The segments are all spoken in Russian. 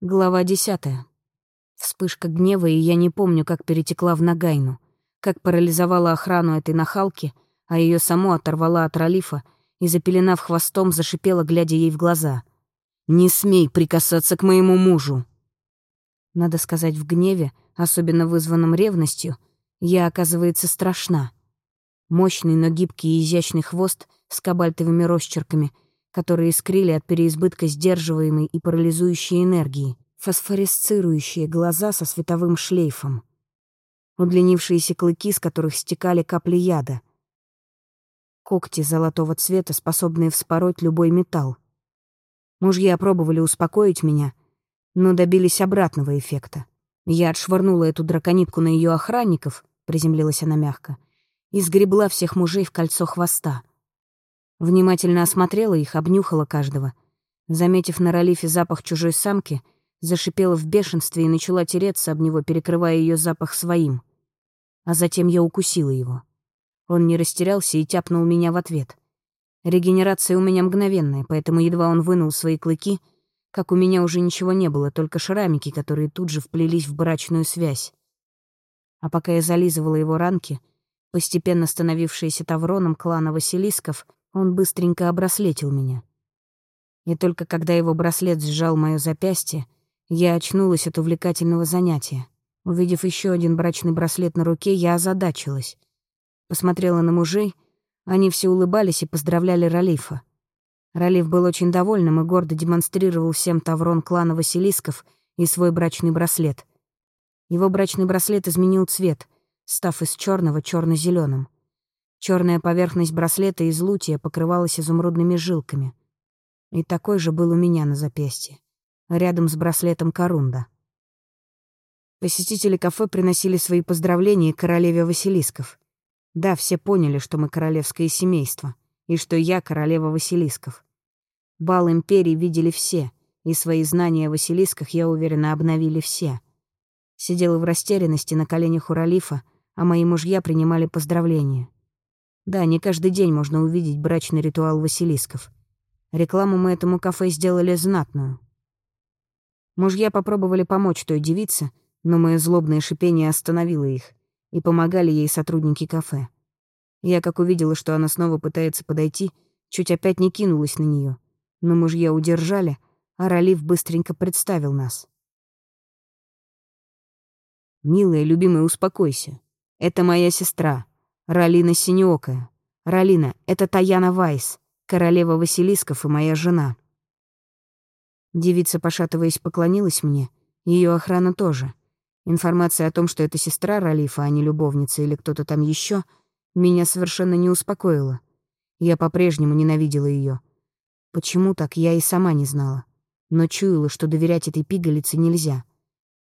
Глава десятая. Вспышка гнева, и я не помню, как перетекла в Нагайну, как парализовала охрану этой нахалки, а ее саму оторвала от Ралифа и, запеленав хвостом, зашипела, глядя ей в глаза. «Не смей прикасаться к моему мужу!» Надо сказать, в гневе, особенно вызванном ревностью, я, оказывается, страшна. Мощный, но гибкий и изящный хвост с кабальтовыми росчерками — которые искрили от переизбытка сдерживаемой и парализующей энергии, фосфоресцирующие глаза со световым шлейфом, удлинившиеся клыки, с которых стекали капли яда, когти золотого цвета, способные вспороть любой металл. Мужья пробовали успокоить меня, но добились обратного эффекта. Я отшвырнула эту драконитку на ее охранников, приземлилась она мягко, и сгребла всех мужей в кольцо хвоста. Внимательно осмотрела их, обнюхала каждого. Заметив на ролифе запах чужой самки, зашипела в бешенстве и начала тереться об него, перекрывая ее запах своим. А затем я укусила его. Он не растерялся и тяпнул меня в ответ. Регенерация у меня мгновенная, поэтому едва он вынул свои клыки, как у меня уже ничего не было, только шрамики, которые тут же вплелись в брачную связь. А пока я зализывала его ранки, постепенно становившиеся тавроном клана Василисков, он быстренько обраслетил меня. И только когда его браслет сжал мое запястье, я очнулась от увлекательного занятия. Увидев еще один брачный браслет на руке, я озадачилась. Посмотрела на мужей, они все улыбались и поздравляли Ралифа. Ралиф был очень довольным и гордо демонстрировал всем Таврон клана Василисков и свой брачный браслет. Его брачный браслет изменил цвет, став из черного черно зеленым Черная поверхность браслета из лутия покрывалась изумрудными жилками. И такой же был у меня на запястье, рядом с браслетом Корунда. Посетители кафе приносили свои поздравления королеве Василисков. Да, все поняли, что мы королевское семейство, и что я королева Василисков. Бал империи видели все, и свои знания о Василисках, я уверена, обновили все. Сидела в растерянности на коленях у Ралифа, а мои мужья принимали поздравления. Да, не каждый день можно увидеть брачный ритуал Василисков. Рекламу мы этому кафе сделали знатную. Мужья попробовали помочь той девице, но мое злобное шипение остановило их, и помогали ей сотрудники кафе. Я, как увидела, что она снова пытается подойти, чуть опять не кинулась на нее, но мужья удержали, а Ралиф быстренько представил нас. «Милая, любимая, успокойся. Это моя сестра, Ралина Синеокая. Ралина, это Таяна Вайс, королева Василисков и моя жена. Девица, пошатываясь, поклонилась мне. Ее охрана тоже. Информация о том, что это сестра Ралифа, а не любовница или кто-то там еще, меня совершенно не успокоила. Я по-прежнему ненавидела ее. Почему так, я и сама не знала. Но чуяла, что доверять этой пигалице нельзя.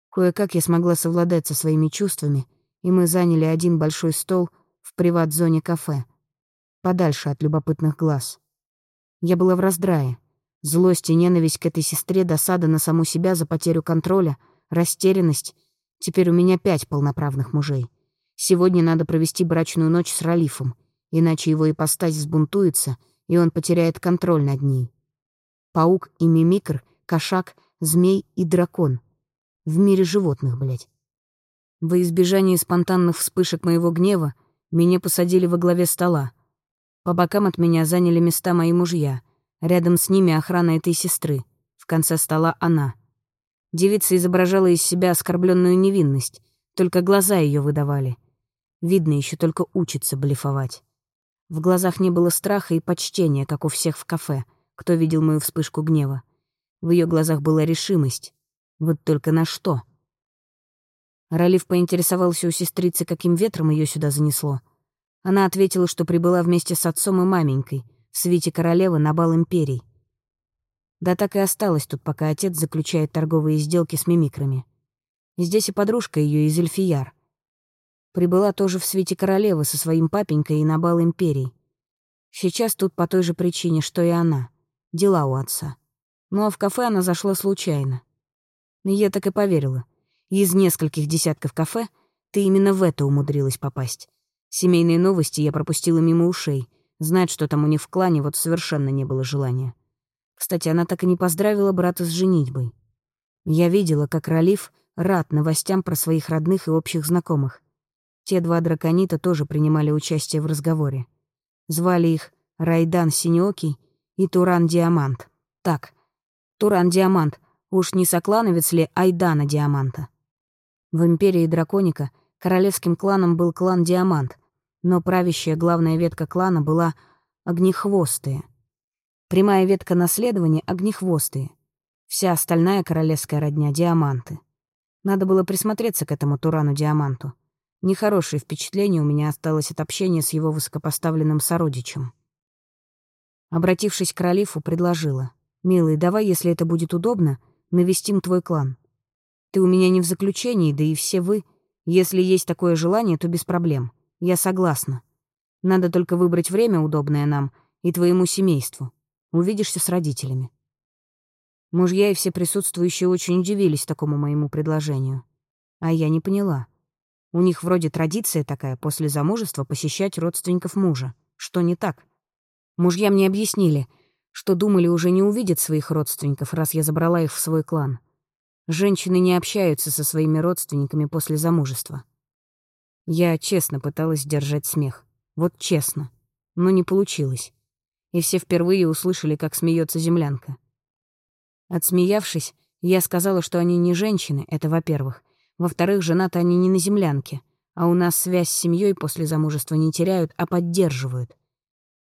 Кое-как я смогла совладать со своими чувствами, и мы заняли один большой стол — в приват-зоне кафе, подальше от любопытных глаз. Я была в раздрае. Злость и ненависть к этой сестре, досада на саму себя за потерю контроля, растерянность. Теперь у меня пять полноправных мужей. Сегодня надо провести брачную ночь с Ралифом, иначе его ипостась взбунтуется, и он потеряет контроль над ней. Паук и мимикр, кошак, змей и дракон. В мире животных, блядь. Во избежание спонтанных вспышек моего гнева меня посадили во главе стола. По бокам от меня заняли места мои мужья. Рядом с ними охрана этой сестры. В конце стола она. Девица изображала из себя оскорбленную невинность, только глаза ее выдавали. Видно, еще только учится блефовать. В глазах не было страха и почтения, как у всех в кафе, кто видел мою вспышку гнева. В ее глазах была решимость. Вот только на что? Ралиф поинтересовался у сестрицы, каким ветром ее сюда занесло. Она ответила, что прибыла вместе с отцом и маменькой в свете королевы на бал империй. Да так и осталось тут, пока отец заключает торговые сделки с мимикрами. Здесь и подружка ее из Эльфияр. Прибыла тоже в свете королевы со своим папенькой и на бал империй. Сейчас тут по той же причине, что и она. Дела у отца. Ну а в кафе она зашла случайно. Я так и поверила — из нескольких десятков кафе ты именно в это умудрилась попасть. Семейные новости я пропустила мимо ушей. Знать, что там у них в клане, вот совершенно не было желания. Кстати, она так и не поздравила брата с женитьбой. Я видела, как Ралиф рад новостям про своих родных и общих знакомых. Те два драконита тоже принимали участие в разговоре. Звали их Райдан Синеокий и Туран Диамант. Так, Туран Диамант, уж не соклановец ли Айдана Диаманта? В империи Драконика королевским кланом был клан Диамант, но правящая главная ветка клана была Огнехвостые. Прямая ветка наследования — Огнехвостые. Вся остальная королевская родня — Диаманты. Надо было присмотреться к этому Турану Диаманту. Нехорошее впечатление у меня осталось от общения с его высокопоставленным сородичем. Обратившись к Ралифу, предложила. «Милый, давай, если это будет удобно, навестим твой клан. Ты у меня не в заключении, да и все вы. Если есть такое желание, то без проблем. Я согласна. Надо только выбрать время, удобное нам и твоему семейству. Увидишься с родителями». Мужья и все присутствующие очень удивились такому моему предложению. А я не поняла. У них вроде традиция такая после замужества посещать родственников мужа. Что не так? Мужья мне объяснили, что думали уже не увидят своих родственников, раз я забрала их в свой клан. Женщины не общаются со своими родственниками после замужества. Я честно пыталась держать смех. Вот честно. Но не получилось. И все впервые услышали, как смеется землянка. Отсмеявшись, я сказала, что они не женщины, это во-первых. Во-вторых, женаты они не на землянке, а у нас связь с семьей после замужества не теряют, а поддерживают.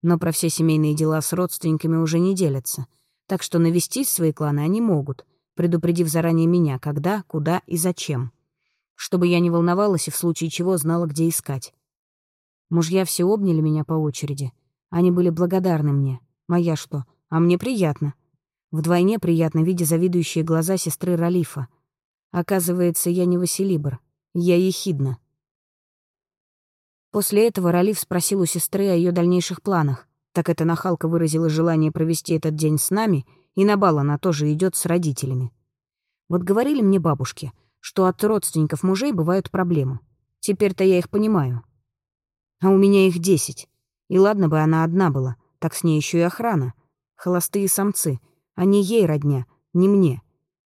Но про все семейные дела с родственниками уже не делятся, так что навестить свои кланы они могут, предупредив заранее меня, когда, куда и зачем. Чтобы я не волновалась и в случае чего знала, где искать. Мужья все обняли меня по очереди. Они были благодарны мне. Моя что? А мне приятно. Вдвойне приятно, видя завидующие глаза сестры Ралифа — Оказывается, я не Василибр. Я ехидна. После этого Ралиф спросил у сестры о ее дальнейших планах. Так эта нахалка выразила желание провести этот день с нами, и на бал она тоже идет с родителями. Вот говорили мне бабушки, что от родственников мужей бывают проблемы. Теперь-то я их понимаю. А у меня их десять. И ладно бы она одна была, так с ней еще и охрана. Холостые самцы. Они ей родня, не мне.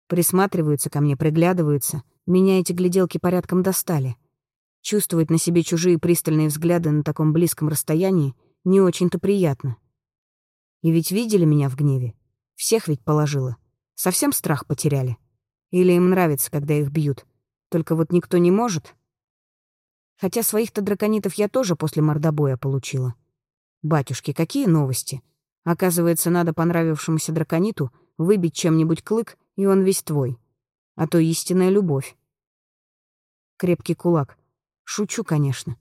Присматриваются ко мне, приглядываются. Меня эти гляделки порядком достали. Чувствовать на себе чужие пристальные взгляды на таком близком расстоянии не очень-то приятно. И ведь видели меня в гневе. Всех ведь положила. Совсем страх потеряли. Или им нравится, когда их бьют. Только вот никто не может. Хотя своих-то драконитов я тоже после мордобоя получила. Батюшки, какие новости? Оказывается, надо понравившемуся дракониту выбить чем-нибудь клык и он весь твой. А то истинная любовь. Крепкий кулак. Шучу, конечно.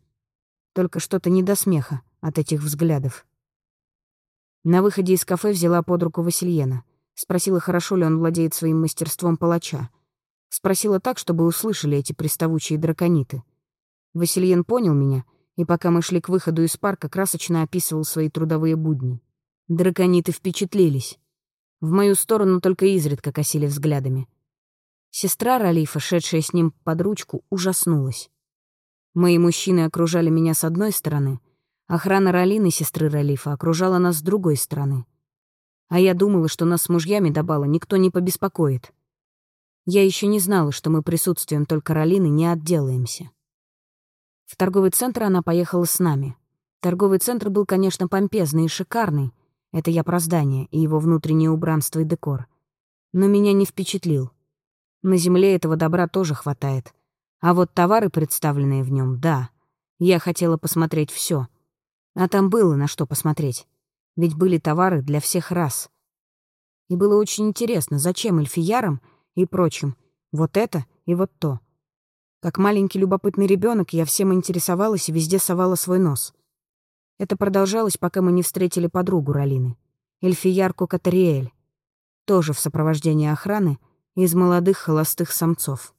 Только что-то не до смеха от этих взглядов. На выходе из кафе взяла под руку Васильена. Спросила, хорошо ли он владеет своим мастерством палача. Спросила так, чтобы услышали эти приставучие дракониты. Васильен понял меня, и пока мы шли к выходу из парка, красочно описывал свои трудовые будни. Дракониты впечатлились. В мою сторону только изредка косили взглядами. Сестра Ралифа, шедшая с ним под ручку, ужаснулась. Мои мужчины окружали меня с одной стороны, охрана Ралины, сестры Ралифа, окружала нас с другой стороны. А я думала, что нас с мужьями до бала никто не побеспокоит. Я еще не знала, что мы присутствием только Ралины не отделаемся. В торговый центр она поехала с нами. Торговый центр был, конечно, помпезный и шикарный, это я про здание и его внутреннее убранство и декор. Но меня не впечатлил. На земле этого добра тоже хватает. А вот товары, представленные в нем, да. Я хотела посмотреть все. А там было на что посмотреть. Ведь были товары для всех рас. И было очень интересно, зачем эльфиярам и прочим вот это и вот то. Как маленький любопытный ребенок я всем интересовалась и везде совала свой нос. Это продолжалось, пока мы не встретили подругу Ралины, Эльфиярку Катариэль, тоже в сопровождении охраны из молодых холостых самцов.